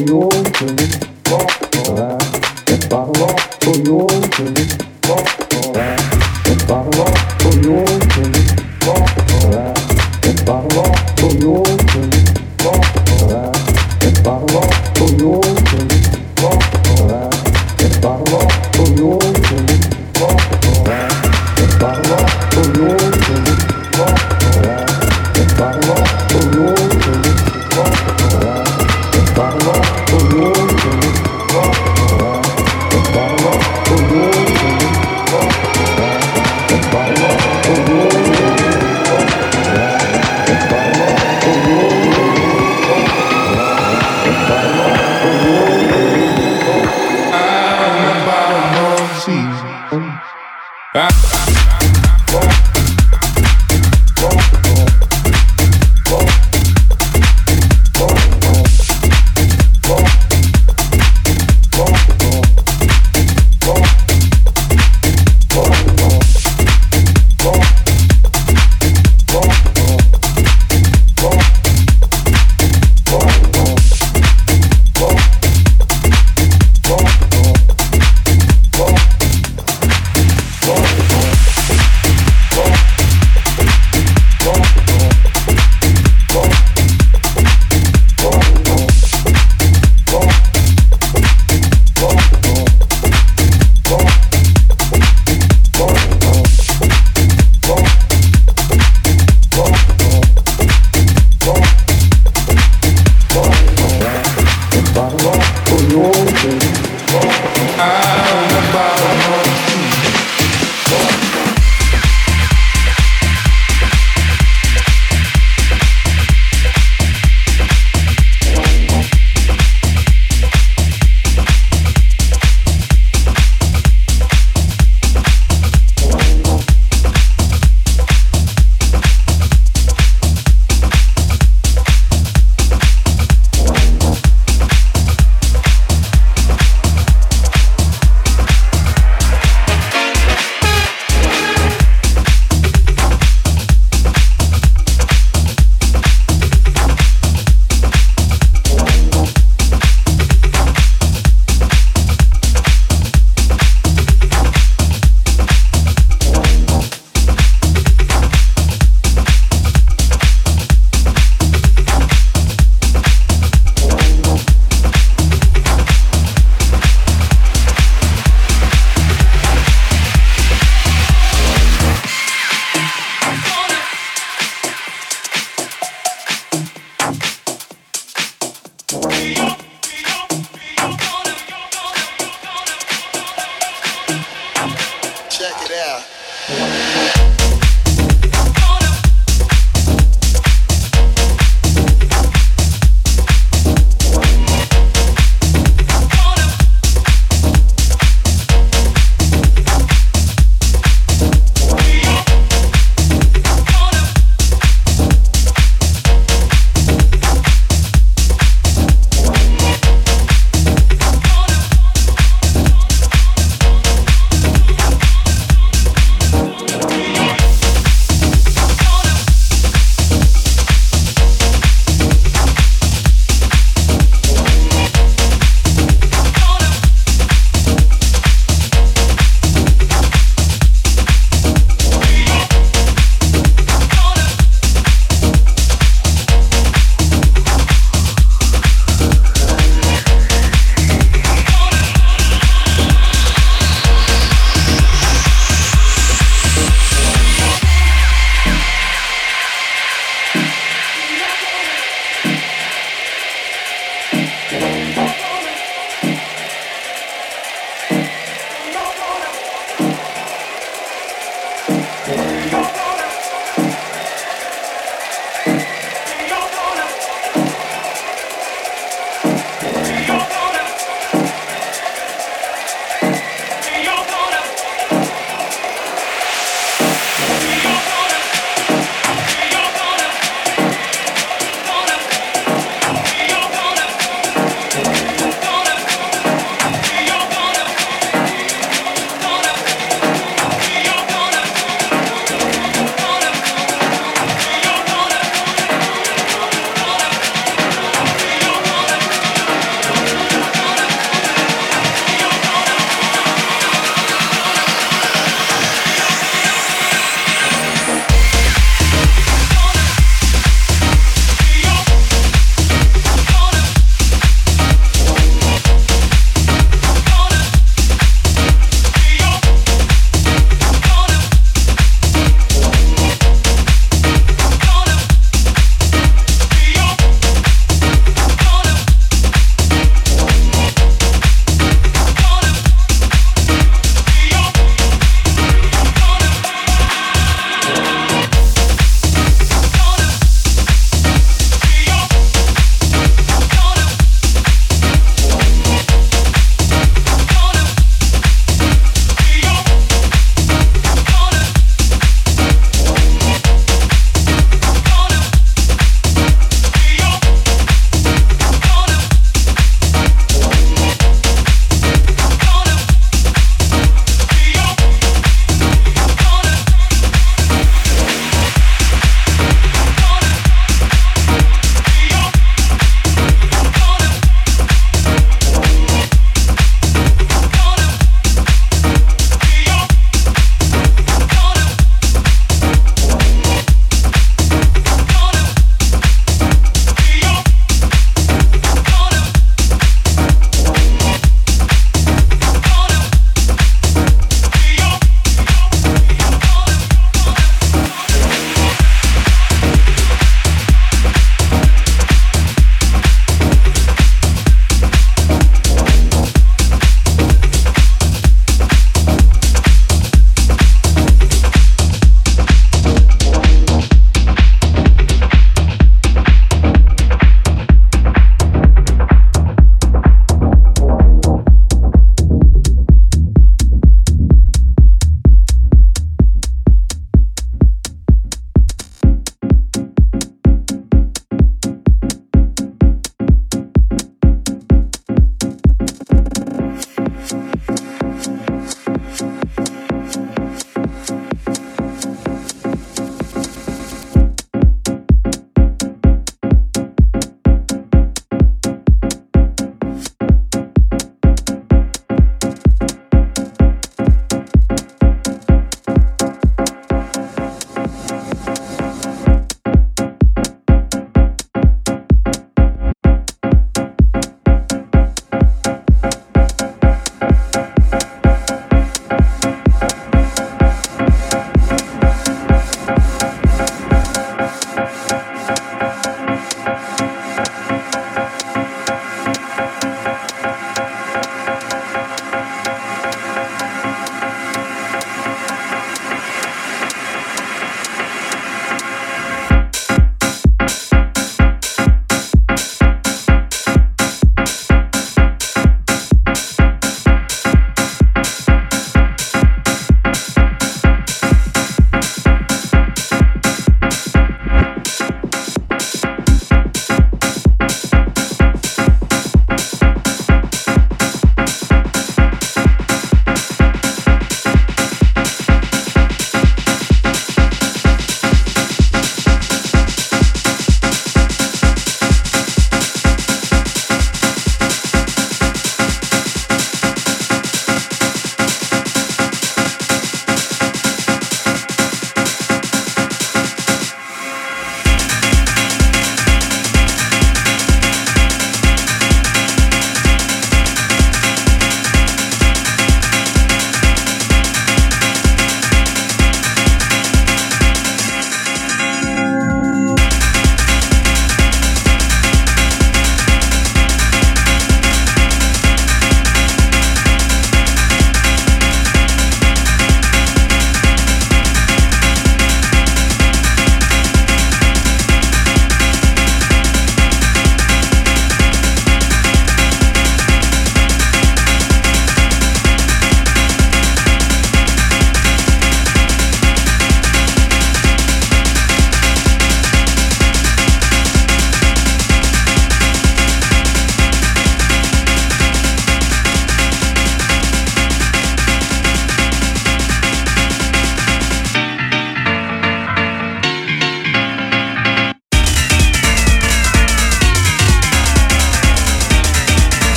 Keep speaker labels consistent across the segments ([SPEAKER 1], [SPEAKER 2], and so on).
[SPEAKER 1] no.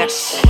[SPEAKER 2] That's